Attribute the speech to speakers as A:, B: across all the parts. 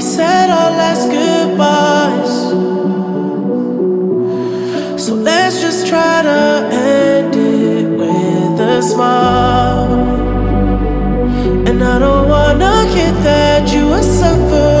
A: we said our last goodbyes. So let's just try to end it with a smile. And i don't wanna get that you were suffering.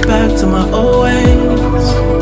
A: back to my old ways.